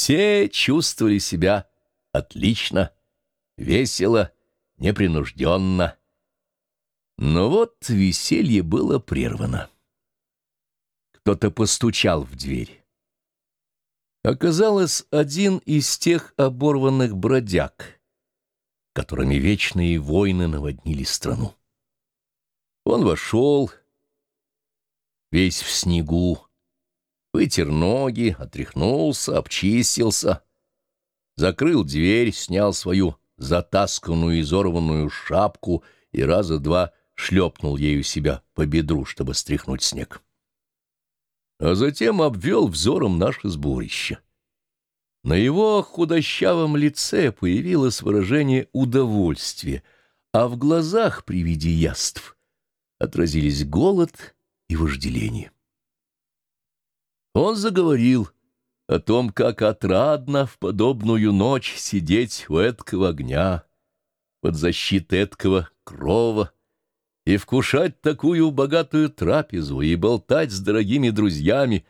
Все чувствовали себя отлично, весело, непринужденно. Но вот веселье было прервано. Кто-то постучал в дверь. Оказалось, один из тех оборванных бродяг, которыми вечные войны наводнили страну. Он вошел, весь в снегу, вытер ноги, отряхнулся, обчистился, закрыл дверь, снял свою затасканную изорванную шапку и раза два шлепнул ею себя по бедру, чтобы стряхнуть снег. А затем обвел взором наше сборище. На его худощавом лице появилось выражение удовольствия, а в глазах при виде яств отразились голод и вожделение. Он заговорил о том, как отрадно в подобную ночь сидеть у эткого огня, под защитой эткого крова, и вкушать такую богатую трапезу, и болтать с дорогими друзьями.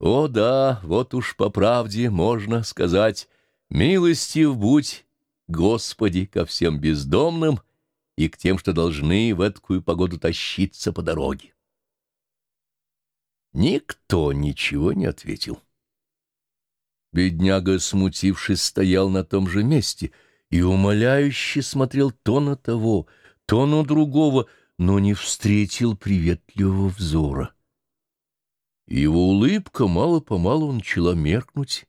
О да, вот уж по правде можно сказать, милостив будь, Господи, ко всем бездомным и к тем, что должны в эткую погоду тащиться по дороге. Никто ничего не ответил. Бедняга, смутившись, стоял на том же месте и умоляюще смотрел то на того, то на другого, но не встретил приветливого взора. Его улыбка мало-помалу начала меркнуть,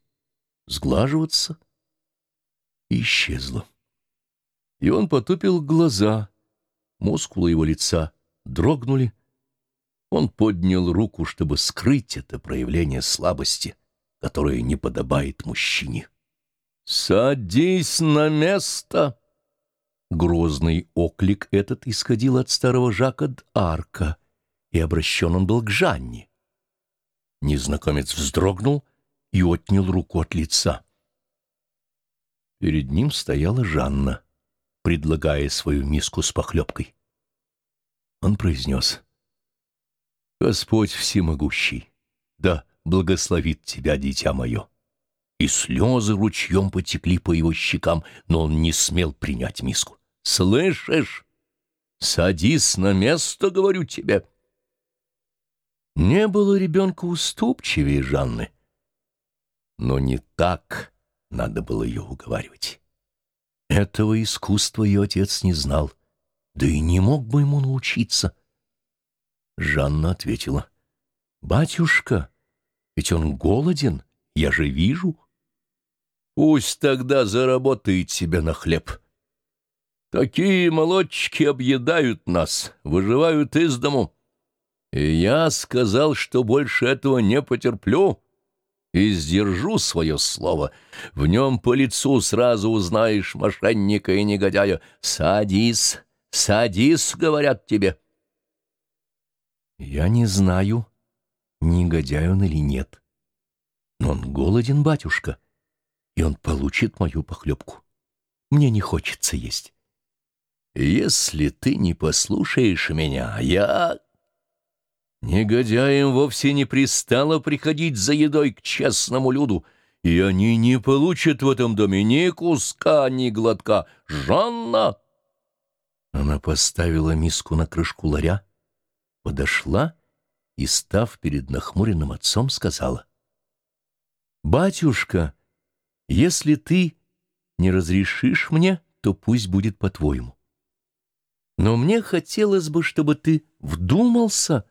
сглаживаться и исчезла. И он потупил глаза, мускулы его лица дрогнули, он поднял руку, чтобы скрыть это проявление слабости, которое не подобает мужчине. «Садись на место!» Грозный оклик этот исходил от старого Жака d'Арка, и обращен он был к Жанне. Незнакомец вздрогнул и отнял руку от лица. Перед ним стояла Жанна, предлагая свою миску с похлебкой. Он произнес — Господь всемогущий, да благословит тебя, дитя мое. И слезы ручьем потекли по его щекам, но он не смел принять миску. «Слышишь? Садись на место, говорю тебе». Не было ребенка уступчивее Жанны. Но не так надо было ее уговаривать. Этого искусства ее отец не знал, да и не мог бы ему научиться. Жанна ответила. «Батюшка, ведь он голоден, я же вижу». «Пусть тогда заработает себе на хлеб. Такие молодчики объедают нас, выживают из дому. И я сказал, что больше этого не потерплю» и сдержу свое слово. В нем по лицу сразу узнаешь мошенника и негодяя. Садись, садись, говорят тебе. Я не знаю, негодяй он или нет. Но он голоден, батюшка, и он получит мою похлебку. Мне не хочется есть. Если ты не послушаешь меня, я... Негодяям вовсе не пристало приходить за едой к честному люду, и они не получат в этом доме ни куска, ни глотка. Жанна! Она поставила миску на крышку ларя, подошла и, став перед нахмуренным отцом, сказала, «Батюшка, если ты не разрешишь мне, то пусть будет по-твоему. Но мне хотелось бы, чтобы ты вдумался,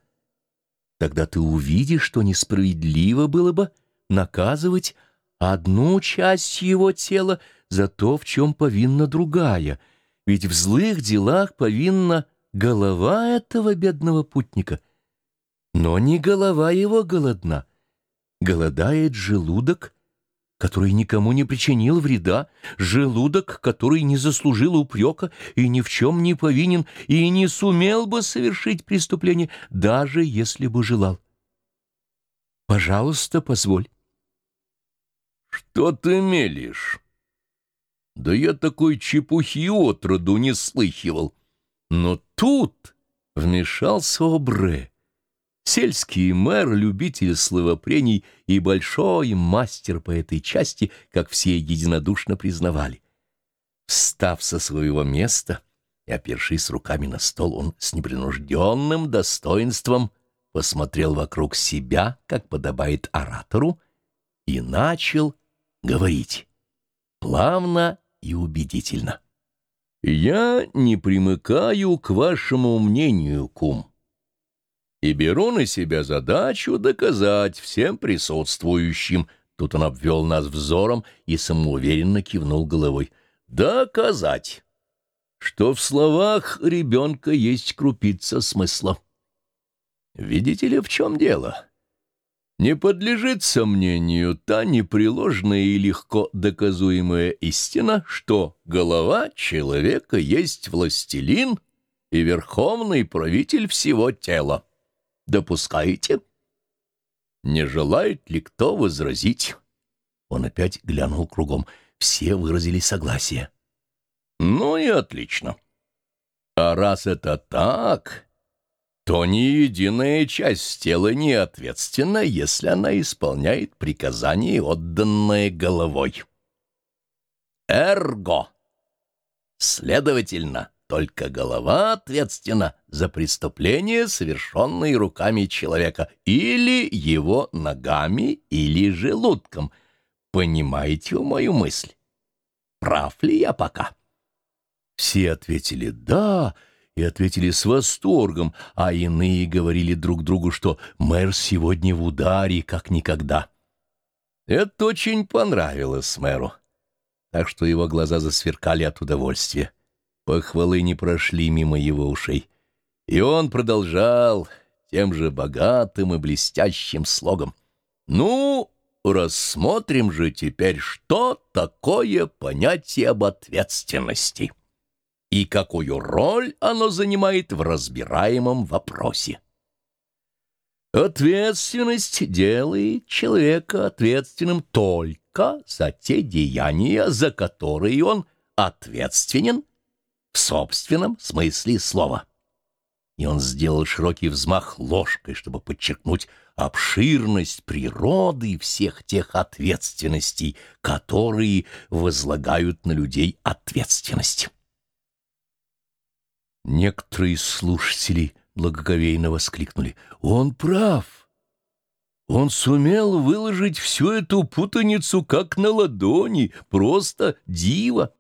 тогда ты увидишь, что несправедливо было бы наказывать одну часть его тела за то, в чем повинна другая, ведь в злых делах повинна голова этого бедного путника. Но не голова его голодна. Голодает желудок, который никому не причинил вреда, желудок, который не заслужил упрека и ни в чем не повинен и не сумел бы совершить преступление, даже если бы желал. Пожалуйста, позволь. Что ты мелешь? Да я такой чепухи отроду не слыхивал. Но тут вмешался Обре, Сельский мэр, любитель словопрений и большой мастер по этой части, как все единодушно признавали. Встав со своего места и опершись руками на стол, он с непринужденным достоинством посмотрел вокруг себя, как подобает оратору, и начал говорить плавно и убедительно. «Я не примыкаю к вашему мнению, кум, и беру на себя задачу доказать всем присутствующим». Тут он обвел нас взором и самоуверенно кивнул головой. «Доказать, что в словах ребенка есть крупица смысла. Видите ли, в чем дело?» Не подлежит сомнению та непреложная и легко доказуемая истина, что голова человека есть властелин и верховный правитель всего тела. Допускаете? Не желает ли кто возразить? Он опять глянул кругом. Все выразили согласие. Ну и отлично. А раз это так то ни единая часть тела не ответственна, если она исполняет приказание, отданное головой. Эрго. Следовательно, только голова ответственна за преступление, совершенное руками человека, или его ногами, или желудком. Понимаете мою мысль? Прав ли я пока? Все ответили «да», и ответили с восторгом, а иные говорили друг другу, что мэр сегодня в ударе, как никогда. Это очень понравилось мэру, так что его глаза засверкали от удовольствия. Похвалы не прошли мимо его ушей. И он продолжал тем же богатым и блестящим слогом. «Ну, рассмотрим же теперь, что такое понятие об ответственности» и какую роль оно занимает в разбираемом вопросе. Ответственность делает человека ответственным только за те деяния, за которые он ответственен в собственном смысле слова. И он сделал широкий взмах ложкой, чтобы подчеркнуть обширность природы всех тех ответственностей, которые возлагают на людей ответственность. Некоторые слушатели благоговейно воскликнули. «Он прав! Он сумел выложить всю эту путаницу как на ладони, просто диво!»